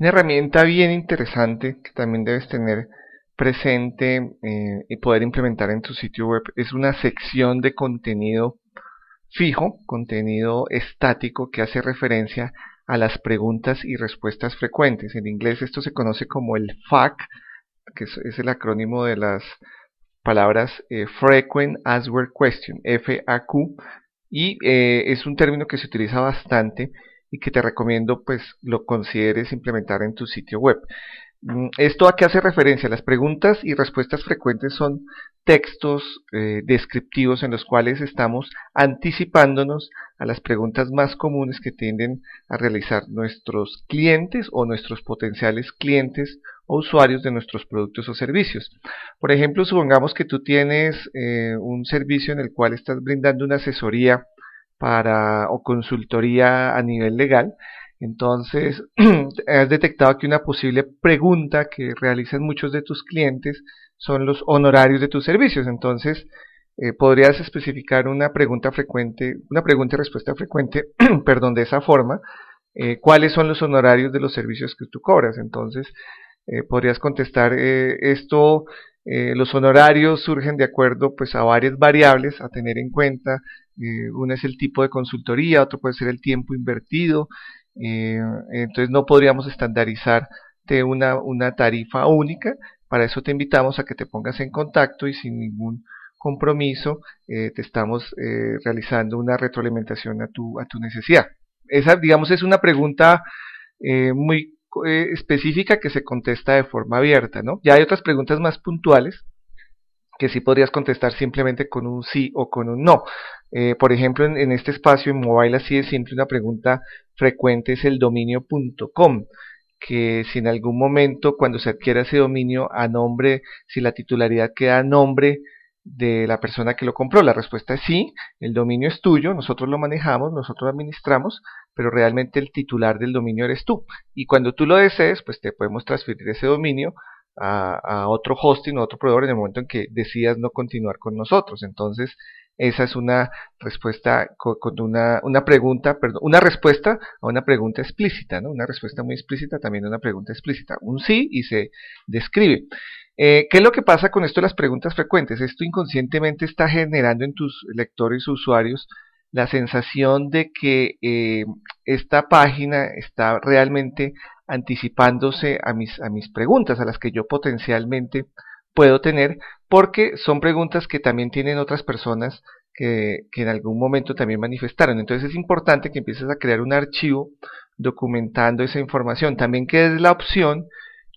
Una herramienta bien interesante que también debes tener presente eh, y poder implementar en tu sitio web es una sección de contenido fijo, contenido estático que hace referencia a las preguntas y respuestas frecuentes. En inglés esto se conoce como el FAQ, que es, el acrónimo de las palabras eh, Frequent Answer Question, FAQ, y eh, es un término que se utiliza bastante y que te recomiendo pues lo consideres implementar en tu sitio web. Mm, ¿Esto a qué hace referencia? Las preguntas y respuestas frecuentes son textos eh, descriptivos en los cuales estamos anticipándonos a las preguntas más comunes que tienden a realizar nuestros clientes o nuestros potenciales clientes o usuarios de nuestros productos o servicios. Por ejemplo, supongamos que tú tienes eh, un servicio en el cual estás brindando una asesoría para o consultoría a nivel legal entonces, has detectado que una posible pregunta que realizan muchos de tus clientes son los honorarios de tus servicios. Entonces, eh, podrías especificar una pregunta frecuente, una pregunta y respuesta frecuente, perdón, de esa forma, eh, cuáles son los honorarios de los servicios que tú cobras. Entonces, eh, podrías contestar esto, los honorarios surgen de acuerdo pues a varias variables a tener en cuenta. Una es el tipo de consultoría, otro puede ser el tiempo invertido eh, entonces no podríamos estandarizar de una, una tarifa única. Para eso te invitamos a que te pongas en contacto y sin ningún compromiso eh, te estamos eh, realizando una retroalimentación a tu, a tu necesidad. Esa, digamos, es una pregunta muy específica que se contesta de forma abierta, ¿no? Ya hay otras preguntas más puntuales que sí podrías contestar simplemente con un sí o con un no. Eh, por ejemplo, en, este espacio en mobile así de simple, una pregunta frecuente es el dominio.com, que si en algún momento cuando se adquiera ese dominio a nombre, si la titularidad queda a nombre de la persona que lo compró, la respuesta es sí, el dominio es tuyo, nosotros lo manejamos, nosotros lo administramos, pero realmente el titular del dominio eres tú. Y cuando tú lo desees, pues te podemos transferir ese dominio a, otro hosting o otro proveedor en el momento en que decidas no continuar con nosotros. Entonces, esa es una respuesta con, una, una, pregunta, perdón, una respuesta a una pregunta explícita, ¿no? Una respuesta muy explícita, también una pregunta explícita. Un sí y se describe. Eh, ¿Qué es lo que pasa con esto de las preguntas frecuentes? Esto inconscientemente está generando en tus lectores usuarios la sensación de que eh, esta página está realmente anticipándose a mis, a mis preguntas, a las que yo potencialmente puedo tener, porque son preguntas que también tienen otras personas que, que, en algún momento también manifestaron. Entonces es importante que empieces a crear un archivo documentando esa información. También que es la opción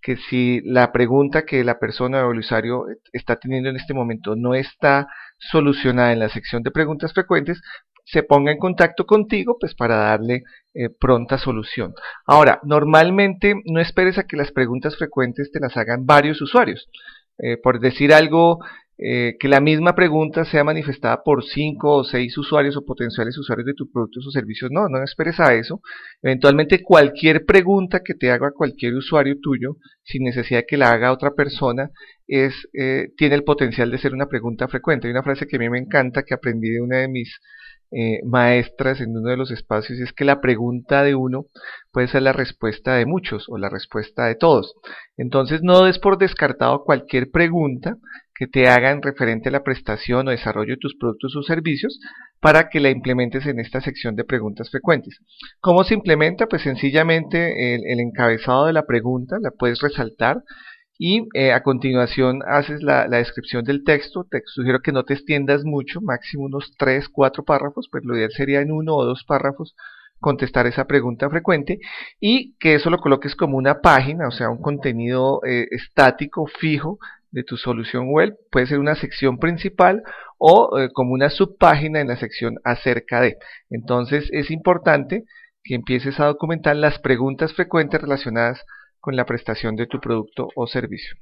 que si la pregunta que la persona o el usuario está teniendo en este momento no está solucionada en la sección de preguntas frecuentes, se ponga en contacto contigo pues para darle eh, pronta solución. Ahora, normalmente no esperes a que las preguntas frecuentes te las hagan varios usuarios. Eh, por decir algo, eh, que la misma pregunta sea manifestada por cinco o seis usuarios o potenciales usuarios de tus productos o servicios. No, no esperes a eso. Eventualmente cualquier pregunta que te haga cualquier usuario tuyo, sin necesidad de que la haga otra persona, es, tiene el potencial de ser una pregunta frecuente. Hay una frase que a mí me encanta que aprendí de una de mis eh, maestras en uno de los espacios es que la pregunta de uno puede ser la respuesta de muchos o la respuesta de todos. Entonces no des por descartado cualquier pregunta que te hagan referente a la prestación o desarrollo de tus productos o servicios para que la implementes en esta sección de preguntas frecuentes. ¿Cómo se implementa? Pues sencillamente el encabezado de la pregunta la puedes resaltar y eh, a continuación haces la, descripción del texto. Te sugiero que no te extiendas mucho, máximo unos 3, 4 párrafos, pues lo ideal sería en uno o dos párrafos contestar esa pregunta frecuente y que eso lo coloques como una página, o sea, un contenido eh, estático, fijo de tu solución web. Puede ser una sección principal o eh, como una subpágina en la sección acerca de. Entonces es importante que empieces a documentar las preguntas frecuentes relacionadas con la prestación de tu producto o servicio.